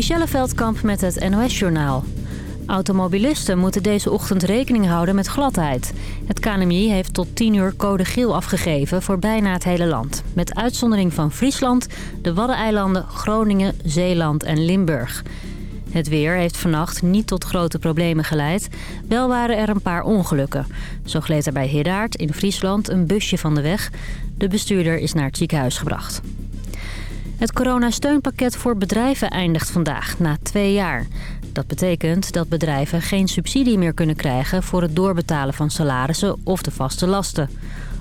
Michelle Veldkamp met het NOS-journaal. Automobilisten moeten deze ochtend rekening houden met gladheid. Het KNMI heeft tot 10 uur code geel afgegeven voor bijna het hele land. Met uitzondering van Friesland, de Waddeneilanden, Groningen, Zeeland en Limburg. Het weer heeft vannacht niet tot grote problemen geleid. Wel waren er een paar ongelukken. Zo gleed er bij Hiddaard in Friesland een busje van de weg. De bestuurder is naar het ziekenhuis gebracht. Het coronasteunpakket voor bedrijven eindigt vandaag, na twee jaar. Dat betekent dat bedrijven geen subsidie meer kunnen krijgen... voor het doorbetalen van salarissen of de vaste lasten.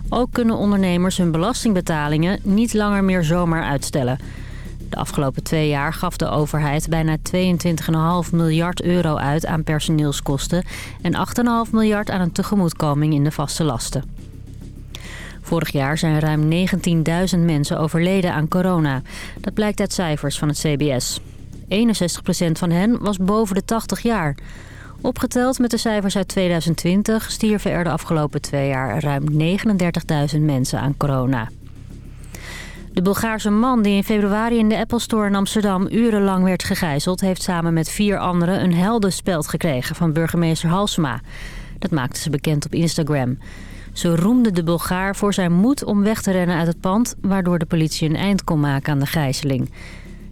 Ook kunnen ondernemers hun belastingbetalingen niet langer meer zomaar uitstellen. De afgelopen twee jaar gaf de overheid bijna 22,5 miljard euro uit aan personeelskosten... en 8,5 miljard aan een tegemoetkoming in de vaste lasten. Vorig jaar zijn ruim 19.000 mensen overleden aan corona. Dat blijkt uit cijfers van het CBS. 61% van hen was boven de 80 jaar. Opgeteld met de cijfers uit 2020 stierven er de afgelopen twee jaar ruim 39.000 mensen aan corona. De Bulgaarse man die in februari in de Apple Store in Amsterdam urenlang werd gegijzeld... heeft samen met vier anderen een heldenspeld gekregen van burgemeester Halsema. Dat maakte ze bekend op Instagram. Ze roemde de Bulgaar voor zijn moed om weg te rennen uit het pand... waardoor de politie een eind kon maken aan de gijzeling.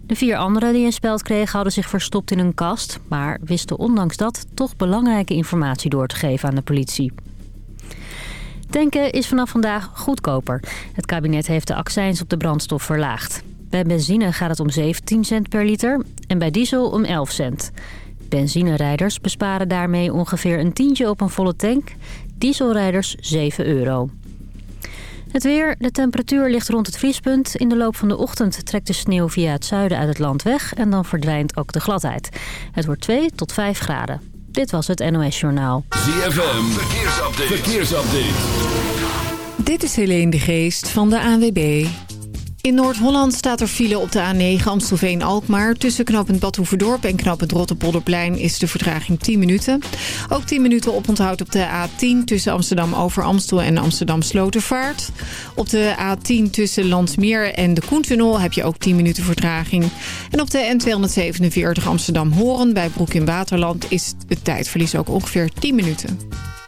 De vier anderen die een speld kregen hadden zich verstopt in een kast... maar wisten ondanks dat toch belangrijke informatie door te geven aan de politie. Tanken is vanaf vandaag goedkoper. Het kabinet heeft de accijns op de brandstof verlaagd. Bij benzine gaat het om 17 cent per liter en bij diesel om 11 cent. Benzinerijders besparen daarmee ongeveer een tientje op een volle tank. Dieselrijders 7 euro. Het weer. De temperatuur ligt rond het vriespunt. In de loop van de ochtend trekt de sneeuw via het zuiden uit het land weg... en dan verdwijnt ook de gladheid. Het wordt 2 tot 5 graden. Dit was het NOS Journaal. ZFM. Verkeersupdate. Verkeersupdate. Dit is Helene de Geest van de ANWB. In Noord-Holland staat er file op de A9 Amstelveen-Alkmaar. Tussen knooppunt Badhoevedorp en knooppunt Rotterpolderplein is de vertraging 10 minuten. Ook 10 minuten oponthoud op de A10 tussen Amsterdam over Amstel en Amsterdam Slotervaart. Op de A10 tussen Landsmeer en de Koentunnel heb je ook 10 minuten vertraging. En op de N247 Amsterdam-Horen bij Broek in Waterland is het tijdverlies ook ongeveer 10 minuten.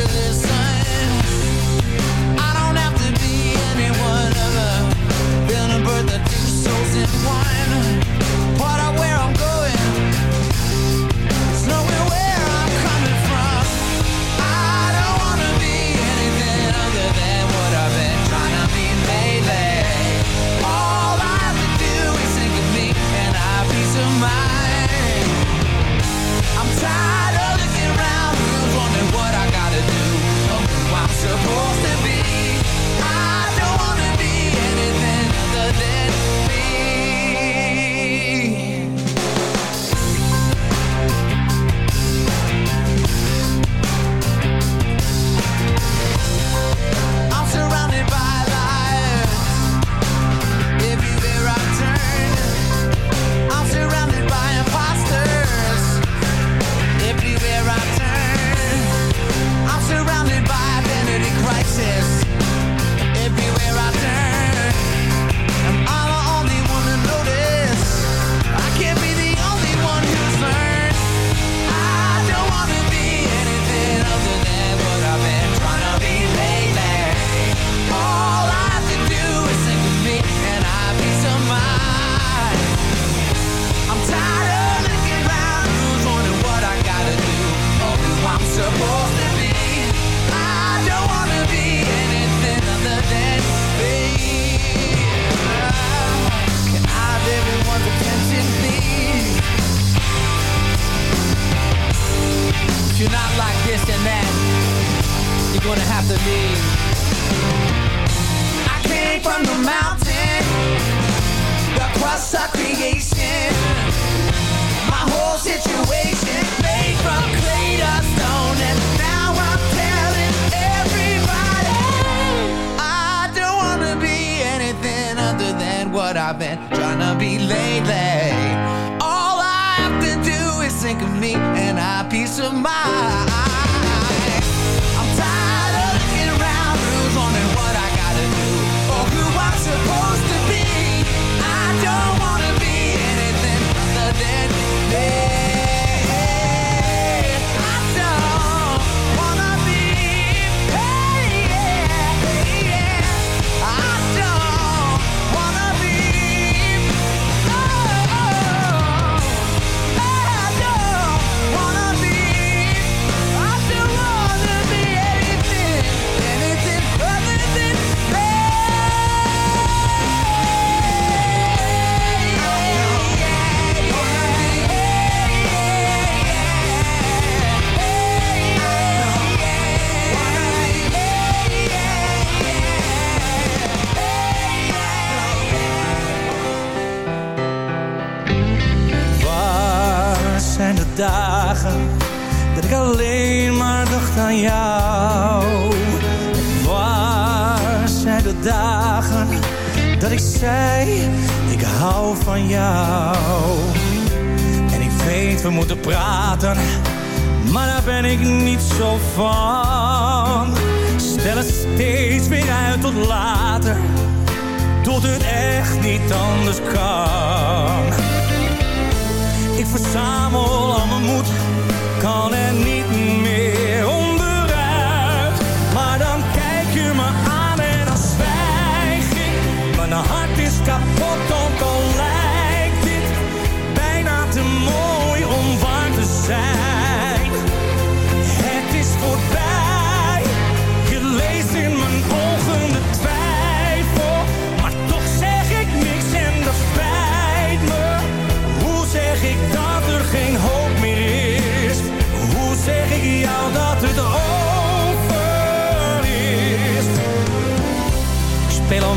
in this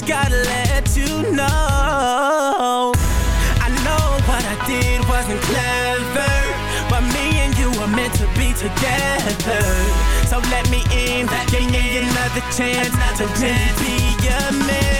just gotta let you know I know what I did wasn't clever But me and you were meant to be together So let me in, let give me in. another chance another To chance. really be your man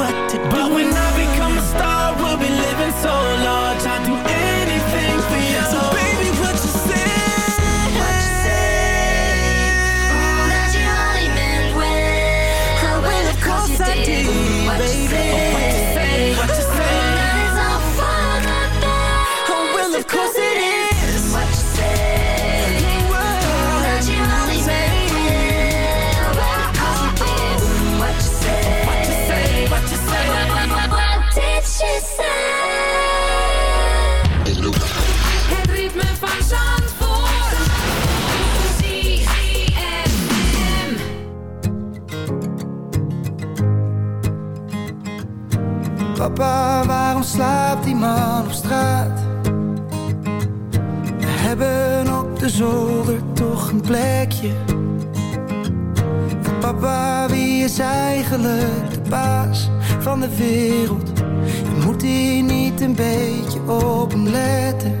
eigenlijk de baas van de wereld? Je moet hier niet een beetje op hem letten.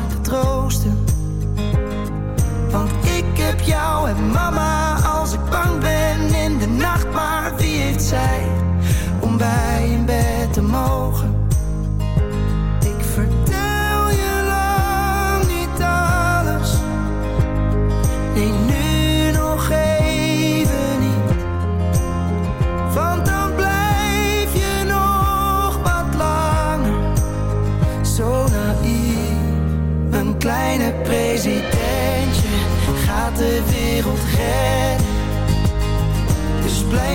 heb jou en mama als ik bang ben in de nacht. Maar wie heeft zij om bij in bed te mogen? Ik vertel je lang niet alles. Nee, nu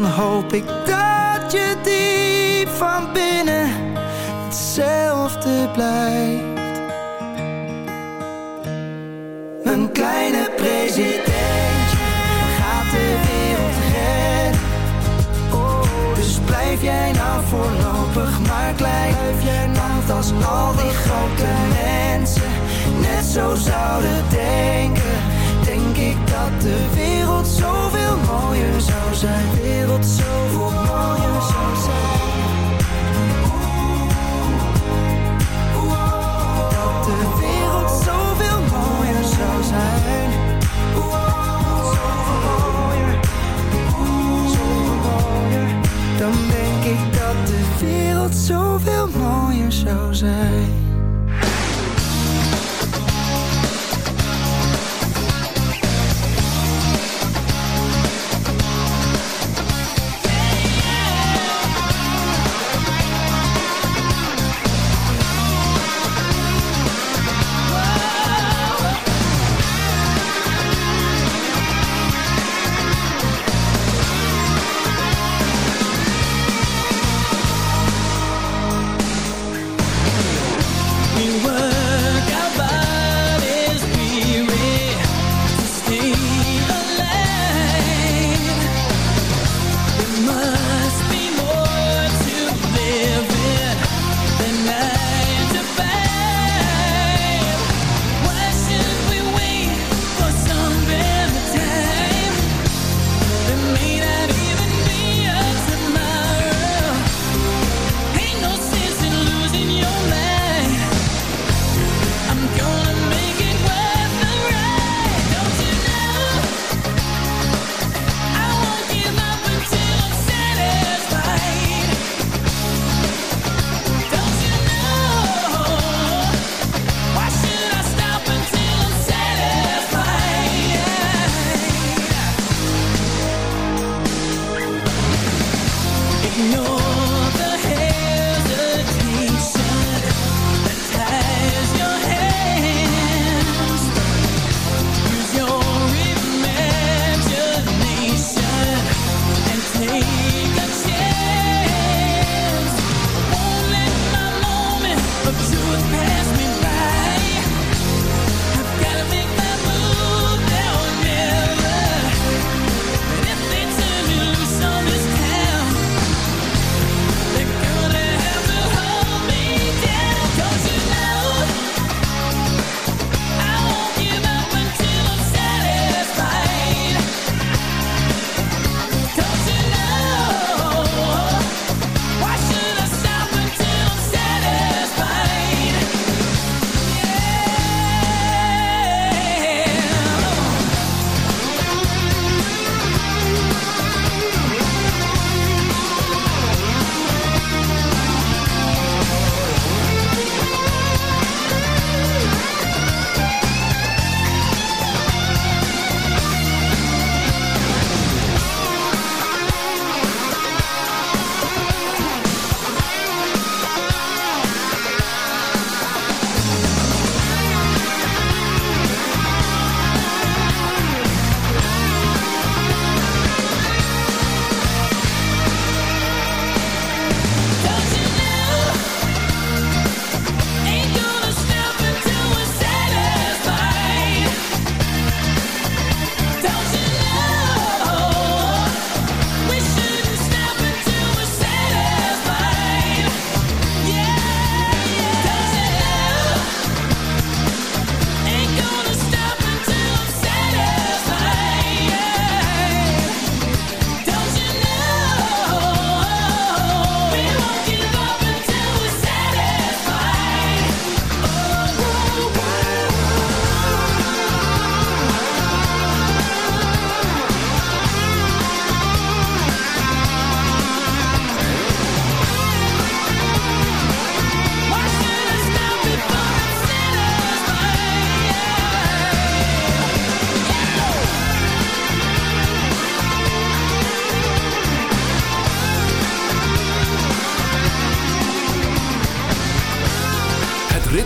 Dan hoop ik dat je diep van binnen hetzelfde blijft. Een kleine presidentje gaat de wereld redden. Oh, dus blijf jij nou voorlopig maar klein. Want als al die grote mensen net zo zouden denken, denk ik dat de wereld zoveel mooier zou zijn. De wereld zoveel mooier zou zijn. Dat de zoveel mooier zou zijn. Zoveel mooier. Zoveel mooier. Dan denk ik dat de wereld zoveel mooier zou zijn.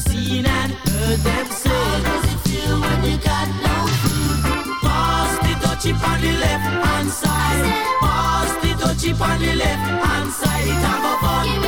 seen and heard them say. How does it feel when you got no? Pass the touchy on the left hand side. Pass the touchy on the left hand side. Have a fun.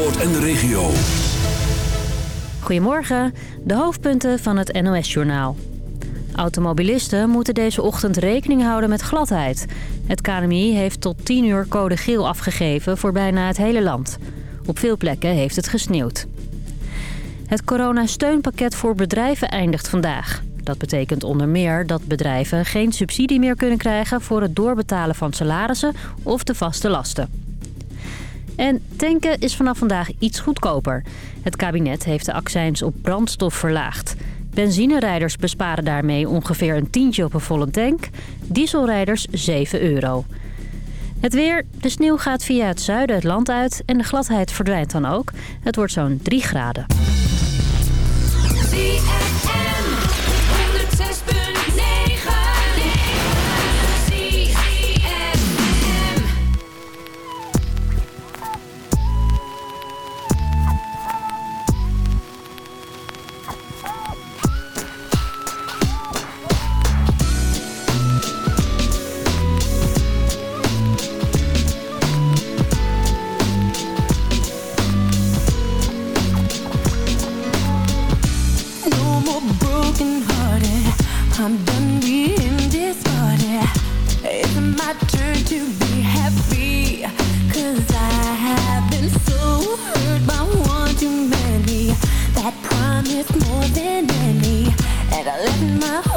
En de regio. Goedemorgen, de hoofdpunten van het NOS-journaal. Automobilisten moeten deze ochtend rekening houden met gladheid. Het KNMI heeft tot 10 uur code geel afgegeven voor bijna het hele land. Op veel plekken heeft het gesneeuwd. Het coronasteunpakket voor bedrijven eindigt vandaag. Dat betekent onder meer dat bedrijven geen subsidie meer kunnen krijgen... voor het doorbetalen van salarissen of de vaste lasten. En tanken is vanaf vandaag iets goedkoper. Het kabinet heeft de accijns op brandstof verlaagd. Benzinerijders besparen daarmee ongeveer een tientje op een volle tank. Dieselrijders 7 euro. Het weer. De sneeuw gaat via het zuiden het land uit en de gladheid verdwijnt dan ook. Het wordt zo'n 3 graden. I'm done being disorder It's my turn to be happy Cause I have been so hurt by one too many. That promised more than any. And I left my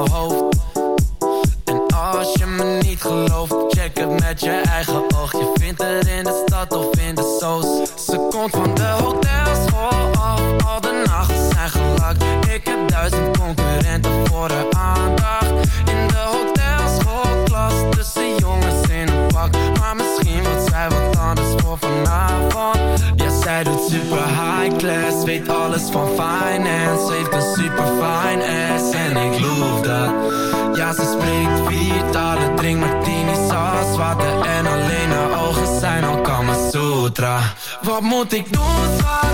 En als je me niet gelooft Check het met je eigen oog. Je vindt het in de stad of in de zoos. Ze komt van de hotelschool oh, oh, af Al de nachten zijn gelakt. Ik heb duizend concurrenten voor de aandacht. In de hotels oh, volglas, Tussen jongens in een vak. Maar misschien wordt zij wat anders voor vanavond zij doet super high class Weet alles van finance. Heeft een super fine ass En ik loof dat. Ja, ze spreekt vier talen Drink martini, als water En alleen haar ogen zijn al Kama Sutra. Wat moet ik doen, schat?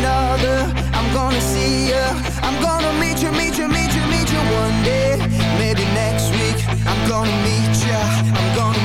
another. I'm gonna see ya. I'm gonna meet you, meet you, meet you, meet you one day. Maybe next week. I'm gonna meet ya. I'm gonna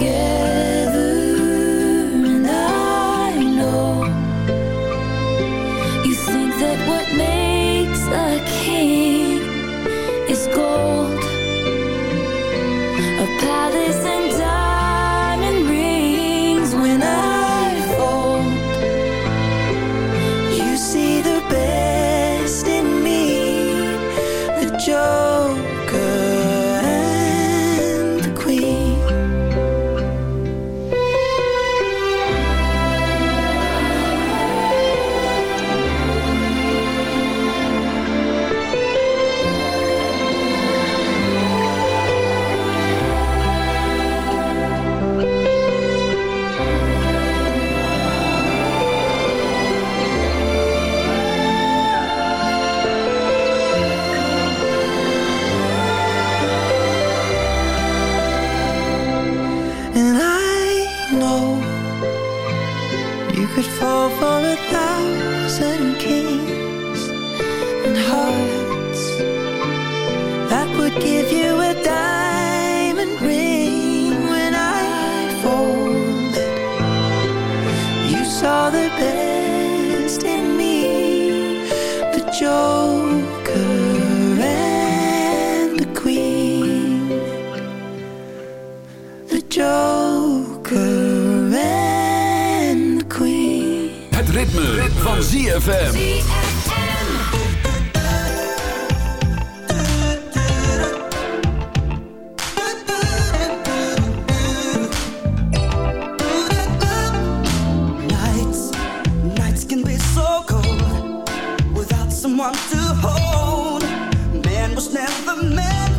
forget someone to hold. Man was never meant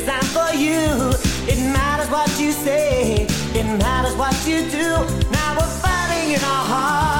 designed for you. It matters what you say, it matters what you do. Now we're fighting in our hearts.